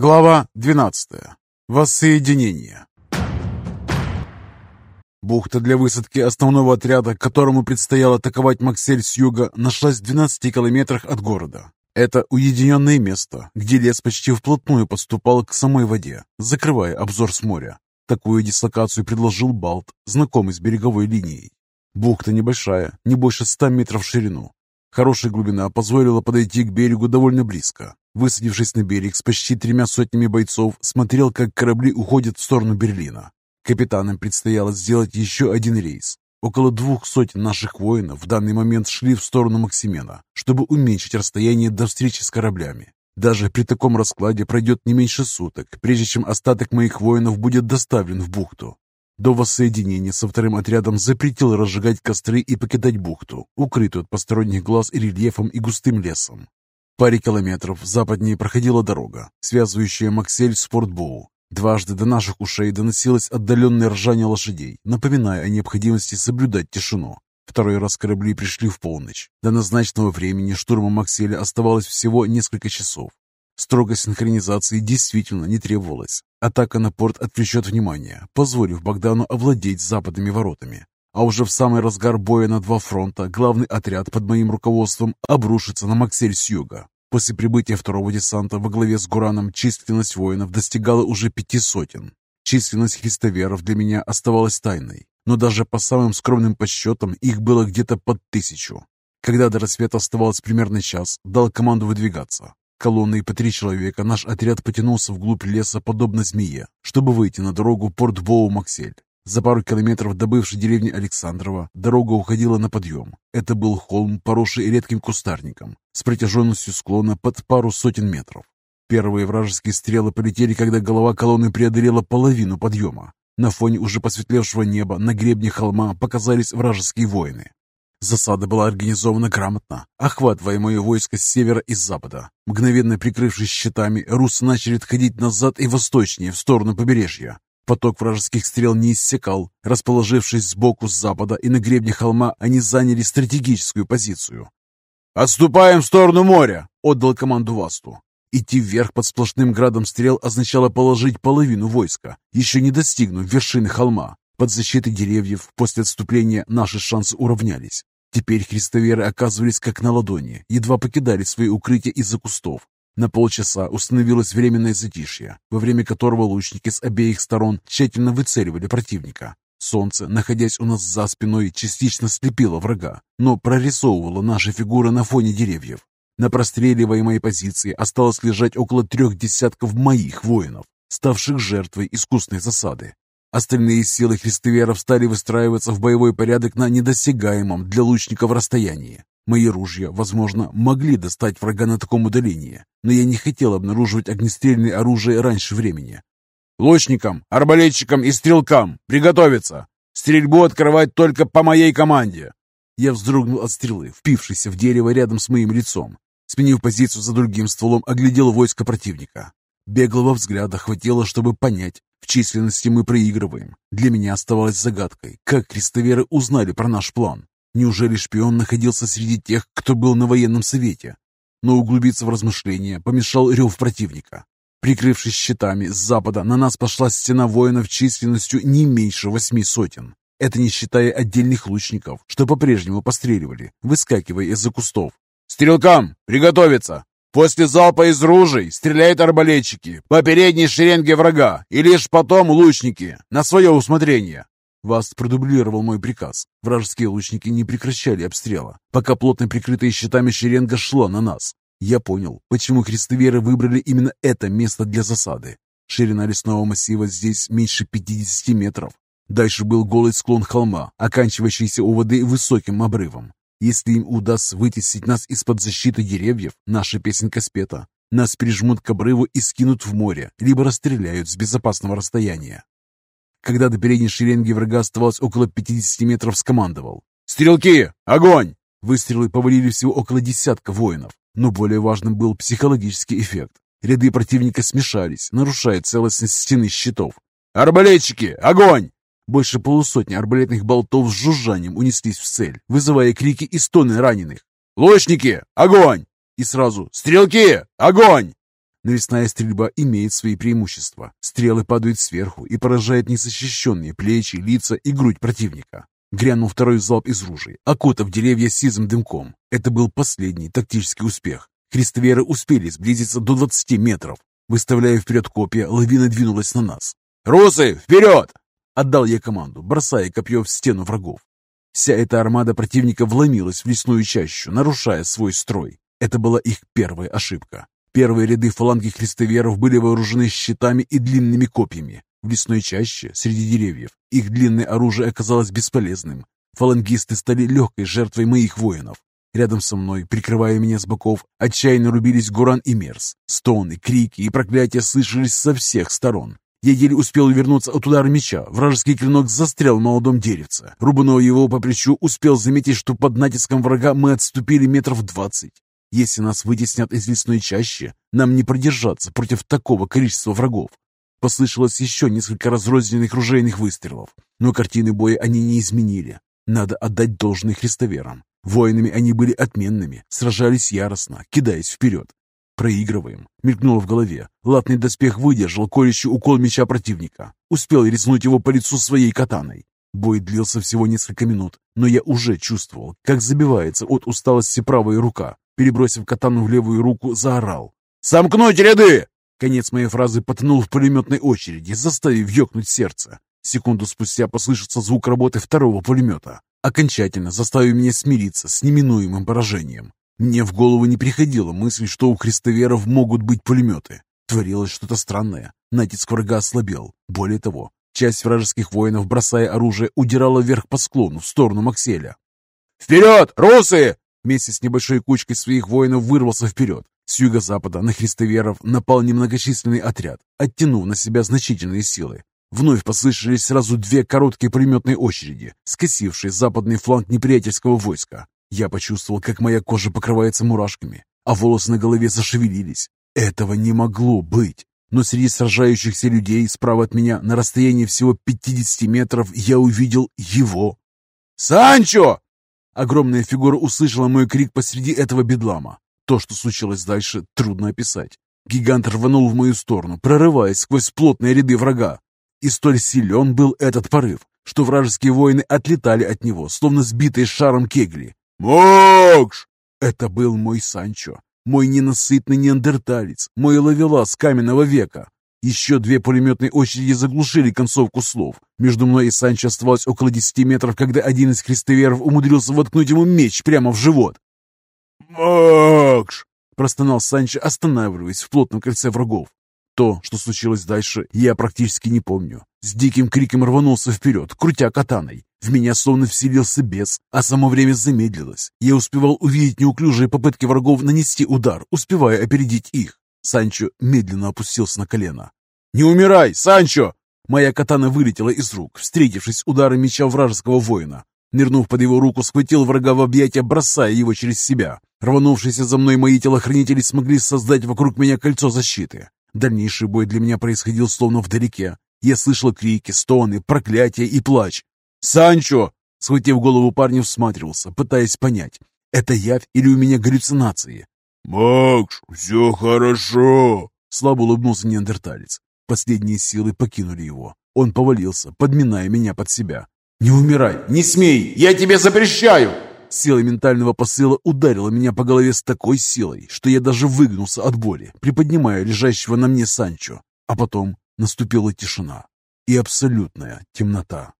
Глава 12. Воссоединение. Бухта для высадки основного отряда, которому предстояло атаковать Максель с юга, нашлась в 12 километрах от города. Это уединенное место, где лес почти вплотную подступал к самой воде, закрывая обзор с моря. Такую дислокацию предложил Балт, знакомый с береговой линией. Бухта небольшая, не больше 100 метров в ширину. Хорошая глубина позволила подойти к берегу довольно близко. Высадившись на берег с почти тремя сотнями бойцов, смотрел, как корабли уходят в сторону Берлина. Капитанам предстояло сделать еще один рейс. Около двух сотен наших воинов в данный момент шли в сторону Максимена, чтобы уменьшить расстояние до встречи с кораблями. Даже при таком раскладе пройдет не меньше суток, прежде чем остаток моих воинов будет доставлен в бухту. До воссоединения со вторым отрядом запретил разжигать костры и покидать бухту, укрытую от посторонних глаз рельефом и густым лесом паре километров западнее проходила дорога, связывающая Максель с Портбоу. Дважды до наших ушей доносилось отдаленное ржание лошадей, напоминая о необходимости соблюдать тишину. Второй раз корабли пришли в полночь. До назначенного времени штурма Макселя оставалось всего несколько часов. Строгой синхронизации действительно не требовалось. Атака на порт отвлечет внимание, позволив Богдану овладеть западными воротами. А уже в самый разгар боя на два фронта главный отряд под моим руководством обрушится на Максель с юга. После прибытия второго десанта во главе с Гураном численность воинов достигала уже пяти сотен. Численность христоверов для меня оставалась тайной, но даже по самым скромным подсчетам их было где-то под тысячу. Когда до рассвета оставалось примерно час, дал команду выдвигаться. Колонной по три человека наш отряд потянулся вглубь леса, подобно змее, чтобы выйти на дорогу Порт-Боу-Максель. За пару километров до бывшей деревни Александрова дорога уходила на подъем. Это был холм, поросший редким кустарником, с протяженностью склона под пару сотен метров. Первые вражеские стрелы полетели, когда голова колонны преодолела половину подъема. На фоне уже посветлевшего неба на гребне холма показались вражеские воины. Засада была организована грамотно, охватывая войско с севера и с запада. Мгновенно прикрывшись щитами, русы начали отходить назад и восточнее, в сторону побережья. Поток вражеских стрел не иссякал. Расположившись сбоку с запада и на гребне холма, они заняли стратегическую позицию. «Отступаем в сторону моря!» — отдал команду Васту. Идти вверх под сплошным градом стрел означало положить половину войска, еще не достигнув вершины холма. Под защитой деревьев после отступления наши шансы уравнялись. Теперь христоверы оказывались как на ладони, едва покидали свои укрытия из-за кустов. На полчаса установилось временное затишье, во время которого лучники с обеих сторон тщательно выцеливали противника. Солнце, находясь у нас за спиной, частично слепило врага, но прорисовывало наши фигуры на фоне деревьев. На простреливаемой позиции осталось лежать около трех десятков моих воинов, ставших жертвой искусной засады. Остальные силы христоверов стали выстраиваться в боевой порядок на недосягаемом для лучников расстоянии. Мои ружья, возможно, могли достать врага на таком удалении, но я не хотел обнаруживать огнестрельное оружие раньше времени. «Лучникам, арбалетчикам и стрелкам приготовиться! Стрельбу открывать только по моей команде!» Я вздрогнул от стрелы, впившейся в дерево рядом с моим лицом. Сменив позицию за другим стволом, оглядел войско противника. Беглого взгляда хватило, чтобы понять, в численности мы проигрываем. Для меня оставалось загадкой, как крестоверы узнали про наш план. Неужели шпион находился среди тех, кто был на военном совете? Но углубиться в размышления помешал рев противника. Прикрывшись щитами с запада, на нас пошла стена воинов численностью не меньше восьми сотен. Это не считая отдельных лучников, что по-прежнему постреливали, выскакивая из-за кустов. «Стрелкам! Приготовиться! После залпа из ружей стреляют арбалетчики по передней шеренге врага, и лишь потом лучники, на свое усмотрение. Васт продублировал мой приказ. Вражеские лучники не прекращали обстрела, пока плотно прикрытая щитами шеренга шла на нас. Я понял, почему христоверы выбрали именно это место для засады. Ширина лесного массива здесь меньше 50 метров. Дальше был голый склон холма, оканчивающийся у воды высоким обрывом. Если им удастся вытеснить нас из-под защиты деревьев, наша песенка спета. Нас прижмут к обрыву и скинут в море, либо расстреляют с безопасного расстояния. Когда до передней шеренги врага оставалось около 50 метров, скомандовал. «Стрелки! Огонь!» Выстрелы повалили всего около десятка воинов, но более важным был психологический эффект. Ряды противника смешались, нарушая целостность стены щитов. «Арбалетчики! Огонь!» Больше полусотни арбалетных болтов с жужжанием унеслись в цель, вызывая крики и стоны раненых. «Лучники! Огонь!» И сразу «Стрелки! Огонь!» Навесная стрельба имеет свои преимущества. Стрелы падают сверху и поражают незащищенные плечи, лица и грудь противника. Грянул второй залп из ружей, окутав деревья сизым дымком. Это был последний тактический успех. Христоверы успели сблизиться до 20 метров. Выставляя вперед копья, лавина двинулась на нас. «Русы, вперед!» Отдал я команду, бросая копье в стену врагов. Вся эта армада противника вломилась в лесную чащу, нарушая свой строй. Это была их первая ошибка. Первые ряды фаланги христоверов были вооружены щитами и длинными копьями. В лесной чаще, среди деревьев, их длинное оружие оказалось бесполезным. Фалангисты стали легкой жертвой моих воинов. Рядом со мной, прикрывая меня с боков, отчаянно рубились Гуран и Мерс. Стоны, крики и проклятия слышались со всех сторон. Я еле успел увернуться от удара меча. Вражеский клинок застрял в молодом деревце. Рубанув его по плечу, успел заметить, что под натиском врага мы отступили метров двадцать. Если нас вытеснят из лесной чащи, нам не продержаться против такого количества врагов. Послышалось еще несколько разрозненных ружейных выстрелов, но картины боя они не изменили. Надо отдать должное христоверам. Воинами они были отменными, сражались яростно, кидаясь вперед. «Проигрываем», — мелькнуло в голове. Латный доспех выдержал колющий укол меча противника. Успел резнуть его по лицу своей катаной. Бой длился всего несколько минут, но я уже чувствовал, как забивается от усталости правая рука. Перебросив катану в левую руку, заорал. «Сомкнуть ряды!» Конец моей фразы потонул в пулеметной очереди, заставив ёкнуть сердце. Секунду спустя послышится звук работы второго пулемета, окончательно заставив меня смириться с неминуемым поражением. Мне в голову не приходила мысль, что у христоверов могут быть пулеметы. Творилось что-то странное. Натиск врага ослабел. Более того, часть вражеских воинов, бросая оружие, удирала вверх по склону в сторону Макселя. «Вперед, русы!» Вместе с небольшой кучкой своих воинов вырвался вперед. С юго-запада на христоверов напал немногочисленный отряд, оттянув на себя значительные силы. Вновь послышались сразу две короткие пулеметные очереди, скосившие западный фланг неприятельского войска. Я почувствовал, как моя кожа покрывается мурашками, а волосы на голове зашевелились. Этого не могло быть. Но среди сражающихся людей справа от меня на расстоянии всего 50 метров я увидел его. «Санчо!» Огромная фигура услышала мой крик посреди этого бедлама. То, что случилось дальше, трудно описать. Гигант рванул в мою сторону, прорываясь сквозь плотные ряды врага. И столь силен был этот порыв, что вражеские воины отлетали от него, словно сбитые шаром кегли. «Мокш!» Это был мой Санчо, мой ненасытный неандерталец, мой ловелас каменного века. Еще две пулеметные очереди заглушили концовку слов. Между мной и Санчо оставалось около десяти метров, когда один из крестоверов умудрился воткнуть ему меч прямо в живот. «Макш!» – простонал Санчо, останавливаясь в плотном кольце врагов. То, что случилось дальше, я практически не помню. С диким криком рванулся вперед, крутя катаной. В меня словно вселился бес, а само время замедлилось. Я успевал увидеть неуклюжие попытки врагов нанести удар, успевая опередить их. Санчо медленно опустился на колено. «Не умирай, Санчо!» Моя катана вылетела из рук, встретившись ударом меча вражеского воина. Нырнув под его руку, схватил врага в объятия, бросая его через себя. Рванувшиеся за мной мои телохранители смогли создать вокруг меня кольцо защиты. Дальнейший бой для меня происходил словно вдалеке. Я слышал крики, стоны, проклятия и плач. «Санчо!» Схватив голову парня, всматривался, пытаясь понять, это явь или у меня галлюцинации. «Макс, все хорошо!» Слабо улыбнулся неандерталец. Последние силы покинули его. Он повалился, подминая меня под себя. «Не умирай! Не смей! Я тебе запрещаю!» Сила ментального посыла ударила меня по голове с такой силой, что я даже выгнулся от боли, приподнимая лежащего на мне Санчо. А потом наступила тишина и абсолютная темнота.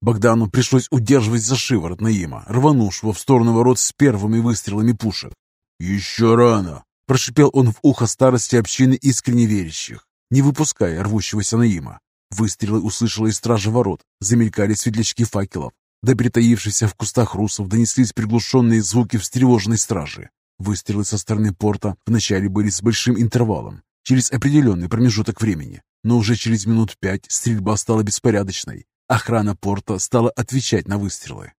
Богдану пришлось удерживать за шиворот Наима, рванувшего в сторону ворот с первыми выстрелами пушек. «Еще рано!» – прошипел он в ухо старости общины искренне верящих, не выпуская рвущегося Наима. Выстрелы услышала и стража ворот, замелькали светлячки факелов. До притаившихся в кустах русов донеслись приглушенные звуки встревоженной стражи. Выстрелы со стороны порта вначале были с большим интервалом, через определенный промежуток времени, но уже через минут пять стрельба стала беспорядочной. Охрана порта стала отвечать на выстрелы.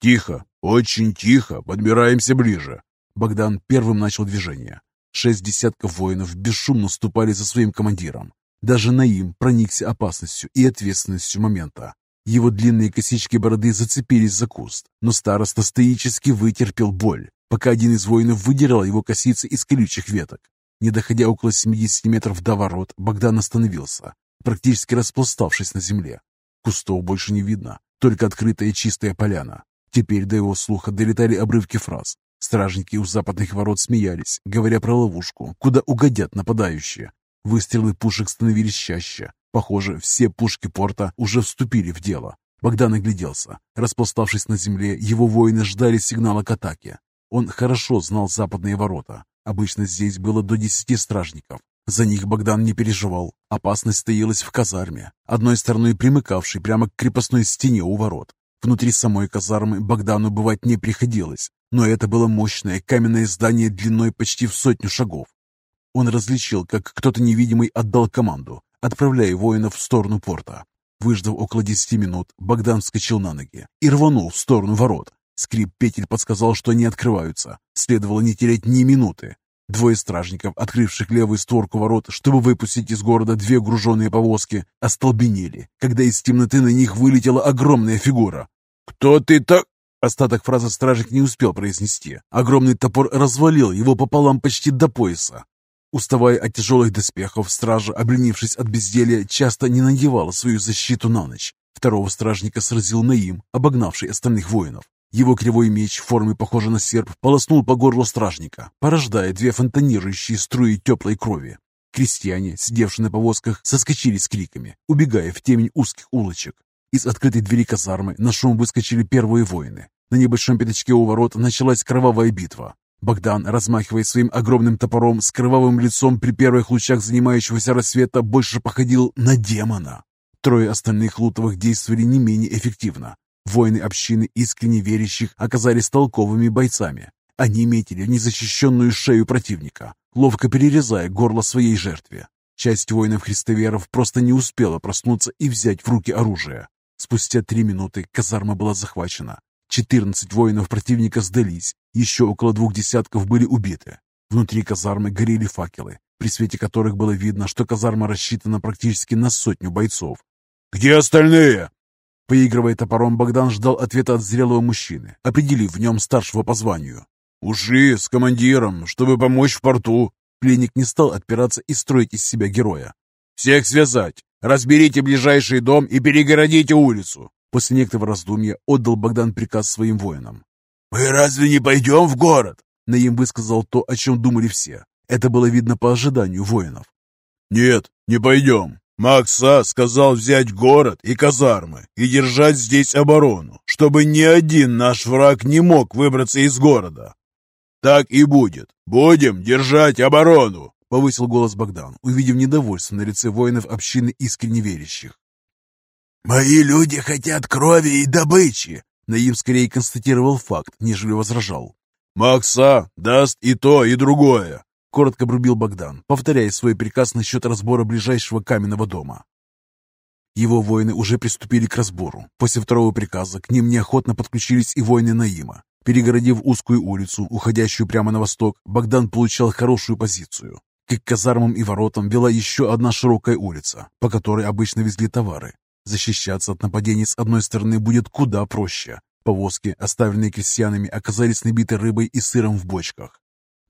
«Тихо, очень тихо, подбираемся ближе». Богдан первым начал движение. Шесть десятков воинов бесшумно ступали за своим командиром. Даже Наим проникся опасностью и ответственностью момента. Его длинные косички бороды зацепились за куст, но староста стоически вытерпел боль. пока один из воинов выдирал его косицы из колючих веток. Не доходя около 70 метров до ворот, Богдан остановился, практически распластавшись на земле. Кустов больше не видно, только открытая чистая поляна. Теперь до его слуха долетали обрывки фраз. Стражники у западных ворот смеялись, говоря про ловушку, куда угодят нападающие. Выстрелы пушек становились чаще. Похоже, все пушки порта уже вступили в дело. Богдан огляделся. Распластавшись на земле, его воины ждали сигнала к атаке. Он хорошо знал западные ворота. Обычно здесь было до десяти стражников. За них Богдан не переживал. Опасность стоялась в казарме, одной стороной примыкавшей прямо к крепостной стене у ворот. Внутри самой казармы Богдану бывать не приходилось, но это было мощное каменное здание длиной почти в сотню шагов. Он различил, как кто-то невидимый отдал команду, отправляя воинов в сторону порта. Выждав около десяти минут, Богдан вскочил на ноги и рванул в сторону ворот. Скрип петель подсказал, что они открываются. Следовало не терять ни минуты. Двое стражников, открывших левую створку ворот, чтобы выпустить из города две груженные повозки, остолбенели, когда из темноты на них вылетела огромная фигура. «Кто ты так?» Остаток фразы стражник не успел произнести. Огромный топор развалил его пополам почти до пояса. Уставая от тяжелых доспехов, стража, обленившись от безделья, часто не надевала свою защиту на ночь. Второго стражника сразил Наим, обогнавший остальных воинов. Его кривой меч в форме, похожий на серп, полоснул по горлу стражника, порождая две фонтанирующие струи теплой крови. Крестьяне, сидевшие на повозках, соскочили с криками, убегая в темень узких улочек. Из открытой двери казармы на шум выскочили первые воины. На небольшом пятачке у ворот началась кровавая битва. Богдан, размахивая своим огромным топором с кровавым лицом при первых лучах занимающегося рассвета, больше походил на демона. Трое остальных лутовых действовали не менее эффективно. Воины общины искренне верящих оказались толковыми бойцами. Они метили незащищенную шею противника, ловко перерезая горло своей жертве. Часть воинов-христоверов просто не успела проснуться и взять в руки оружие. Спустя три минуты казарма была захвачена. Четырнадцать воинов противника сдались, еще около двух десятков были убиты. Внутри казармы горели факелы, при свете которых было видно, что казарма рассчитана практически на сотню бойцов. «Где остальные?» Поигрывая топором, Богдан ждал ответа от зрелого мужчины, определив в нем старшего по званию. «Ушли с командиром, чтобы помочь в порту». Пленник не стал отпираться и строить из себя героя. «Всех связать! Разберите ближайший дом и перегородите улицу!» После некоторого раздумья отдал Богдан приказ своим воинам. «Мы разве не пойдем в город?» Наим высказал то, о чем думали все. Это было видно по ожиданию воинов. «Нет, не пойдем. Макса сказал взять город и казармы и держать здесь оборону, чтобы ни один наш враг не мог выбраться из города. Так и будет. Будем держать оборону!» Повысил голос Богдан, увидев недовольство на лице воинов общины искренне верящих. «Мои люди хотят крови и добычи!» Наим скорее констатировал факт, нежели возражал. «Макса даст и то, и другое!» Коротко брубил Богдан, повторяя свой приказ насчет разбора ближайшего каменного дома. Его воины уже приступили к разбору. После второго приказа к ним неохотно подключились и воины Наима. Перегородив узкую улицу, уходящую прямо на восток, Богдан получал хорошую позицию. К казармам и воротам вела еще одна широкая улица, по которой обычно везли товары. Защищаться от нападений с одной стороны будет куда проще. Повозки, оставленные крестьянами, оказались набиты рыбой и сыром в бочках.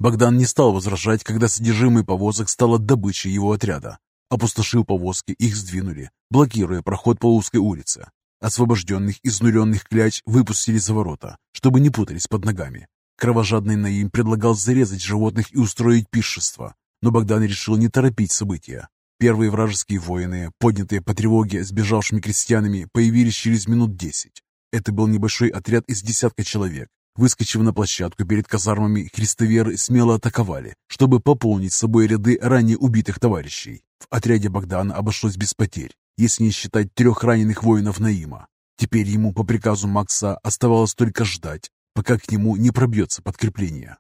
Богдан не стал возражать, когда содержимое повозок стало добычей его отряда. Опустошив повозки, их сдвинули, блокируя проход по узкой улице. Освобожденных, изнуренных кляч выпустили за ворота, чтобы не путались под ногами. Кровожадный Наим предлагал зарезать животных и устроить пиршество, но Богдан решил не торопить события. Первые вражеские воины, поднятые по тревоге сбежавшими крестьянами, появились через минут десять. Это был небольшой отряд из десятка человек, Выскочив на площадку перед казармами, христоверы смело атаковали, чтобы пополнить собой ряды ранее убитых товарищей. В отряде Богдана обошлось без потерь, если не считать трех раненых воинов Наима. Теперь ему по приказу Макса оставалось только ждать, пока к нему не пробьется подкрепление.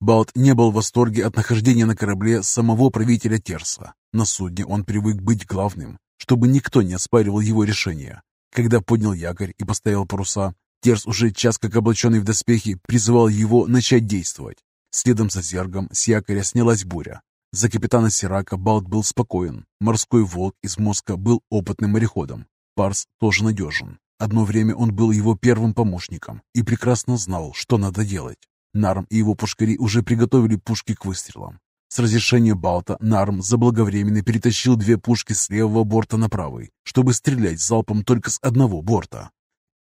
Балт не был в восторге от нахождения на корабле самого правителя Терса. На судне он привык быть главным, чтобы никто не оспаривал его решения. Когда поднял якорь и поставил паруса, Терс, уже час как облаченный в доспехи, призывал его начать действовать. Следом за зергом с якоря снялась буря. За капитана Сирака Балт был спокоен. Морской волк из мозга был опытным мореходом. Парс тоже надежен. Одно время он был его первым помощником и прекрасно знал, что надо делать. Нарм и его пушкари уже приготовили пушки к выстрелам. С разрешения Балта Нарм заблаговременно перетащил две пушки с левого борта на правый, чтобы стрелять залпом только с одного борта.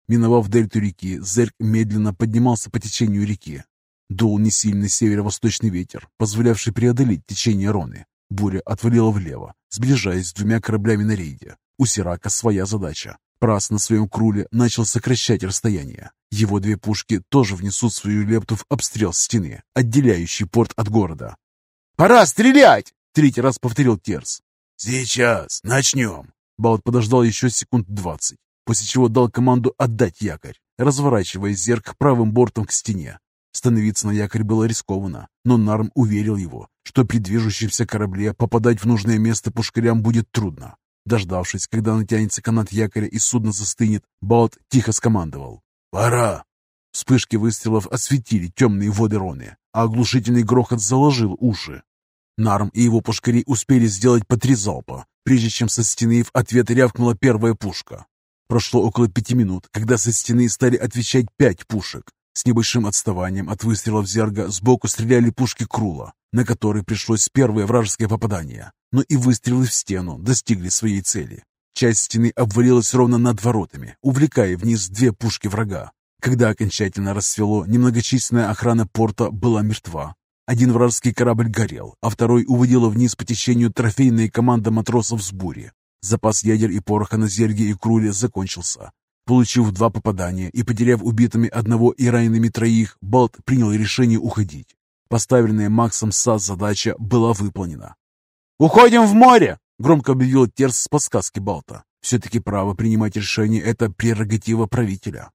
Миновав дельту реки, Зерк медленно поднимался по течению реки. Дул несильный северо-восточный ветер, позволявший преодолеть течение Роны. Буря отвалила влево, сближаясь с двумя кораблями на рейде. У Сирака своя задача. Прас на своем круле начал сокращать расстояние. Его две пушки тоже внесут свою лепту в обстрел стены, отделяющий порт от города. «Пора стрелять!» — третий раз повторил Терс. «Сейчас, начнем!» Балт подождал еще секунд двадцать, после чего дал команду отдать якорь, разворачивая зерк правым бортом к стене. Становиться на якорь было рискованно, но Нарм уверил его, что при движущемся корабле попадать в нужное место пушкарям будет трудно. Дождавшись, когда натянется канат якоря и судно застынет, Балт тихо скомандовал. «Пора!» Вспышки выстрелов осветили темные воды Роны, а оглушительный грохот заложил уши. Нарм и его пушкари успели сделать по три залпа, прежде чем со стены в ответ рявкнула первая пушка. Прошло около пяти минут, когда со стены стали отвечать пять пушек. С небольшим отставанием от выстрелов Зерга сбоку стреляли пушки Крула, на которые пришлось первое вражеское попадание. Но и выстрелы в стену достигли своей цели. Часть стены обвалилась ровно над воротами, увлекая вниз две пушки врага. Когда окончательно рассвело, немногочисленная охрана порта была мертва. Один вражеский корабль горел, а второй уводила вниз по течению трофейная команда матросов с бури. Запас ядер и пороха на зерге и круле закончился. Получив два попадания и потеряв убитыми одного и ранеными троих, Балт принял решение уходить. Поставленная Максом САС задача была выполнена. «Уходим в море!» — громко объявил Терс с подсказки Балта. Все-таки право принимать решение — это прерогатива правителя.